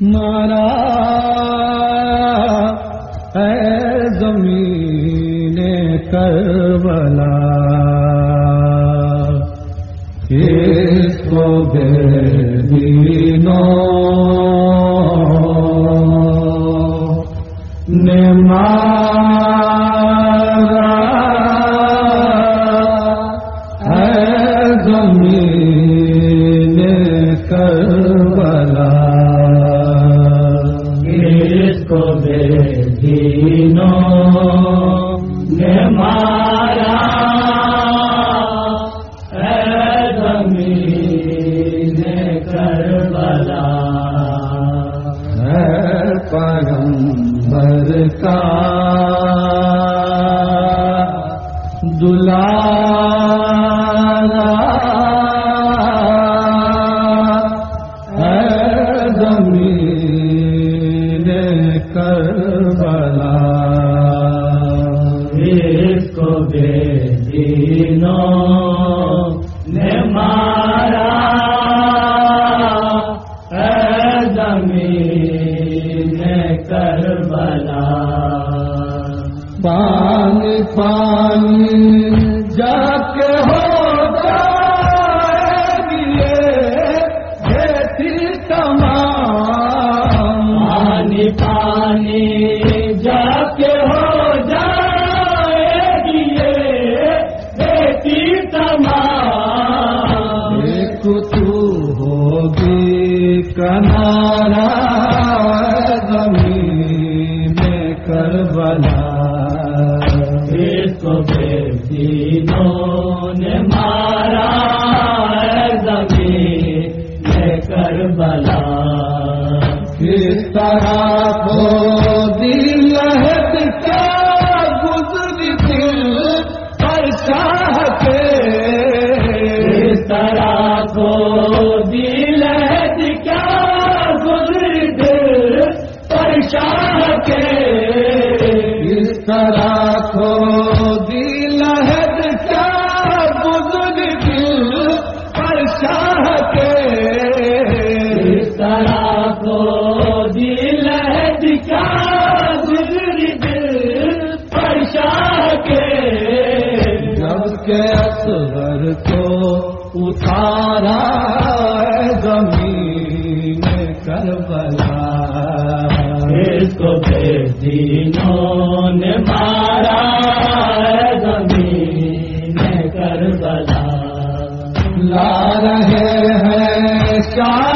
مارا اے زمین کربلا اس کو بے دینوں پیغمبر کا دلارا ہے زمین کربلا۔ اس کو دینوں کربلا۔ پانی پانی جا کے ہو تمام۔ پانی پانی جا کے ہو دینوں نے مارا ہے زمین میں کس طرح کو طرح کو دل ہے کیا دل پر شاہ کے اس طرح کو دل ہے کیا گزر دل کے جب کے اصغر کو اتارا زمین کربلا۔ اس کو بے دینوں ہیں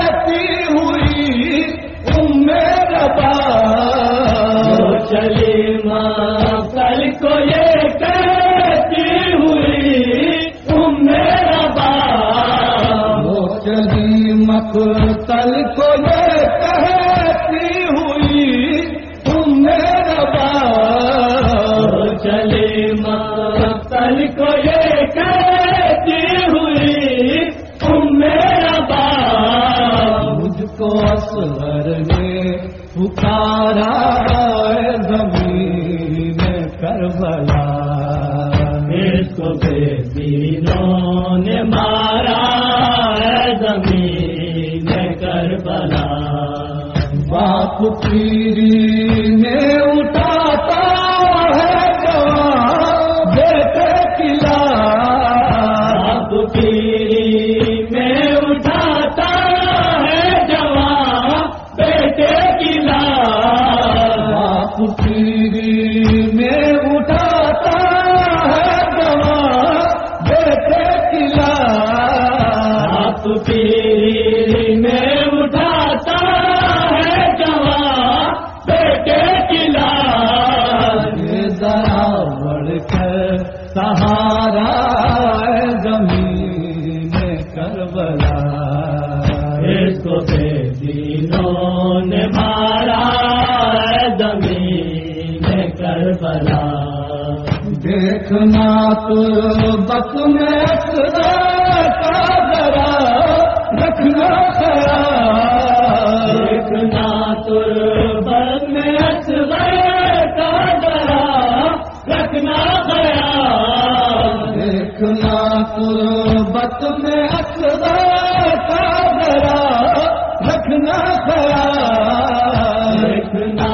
کو یہ کہتی ہوئی ربا وہ چلی ماں کل کو یہ کہتی ہوئی تم میرا باپ. مجھ کو اصغر نے پکارا زمین کربلا۔ باپ پیری نے اٹھا سہارا زمین میں کربلا اس کو دینوں نے مارا زمین میں کربلا۔ دیکھنا تو بک میں ذرا رکھنا خرا دیکھنا تو میں اکبر کا ذرا رکھنا خیال۔ رکھنا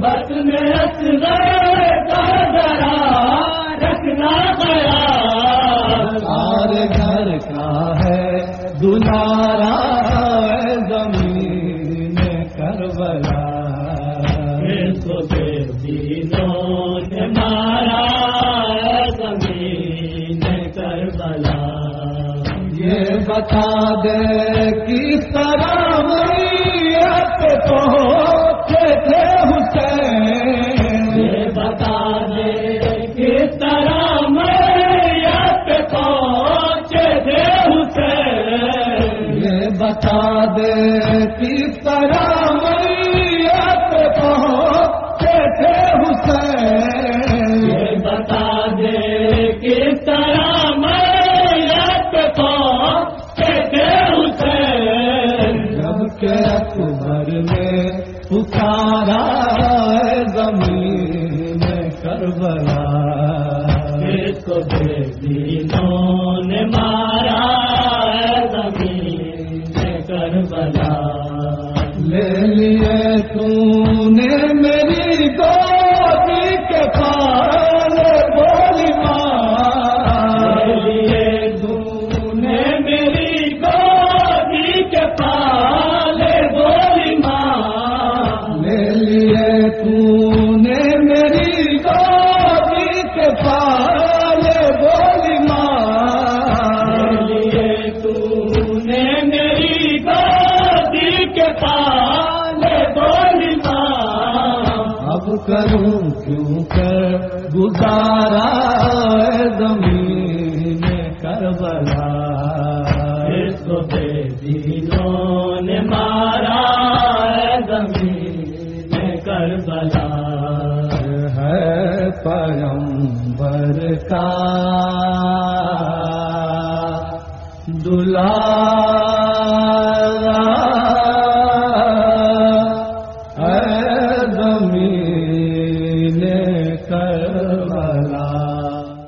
بت میں بتا دے کس طرح میت کو کربلا زمین کربلا۔ اس کو بے دینوں کربلا۔ ہے پیمبر کا۔ دلہا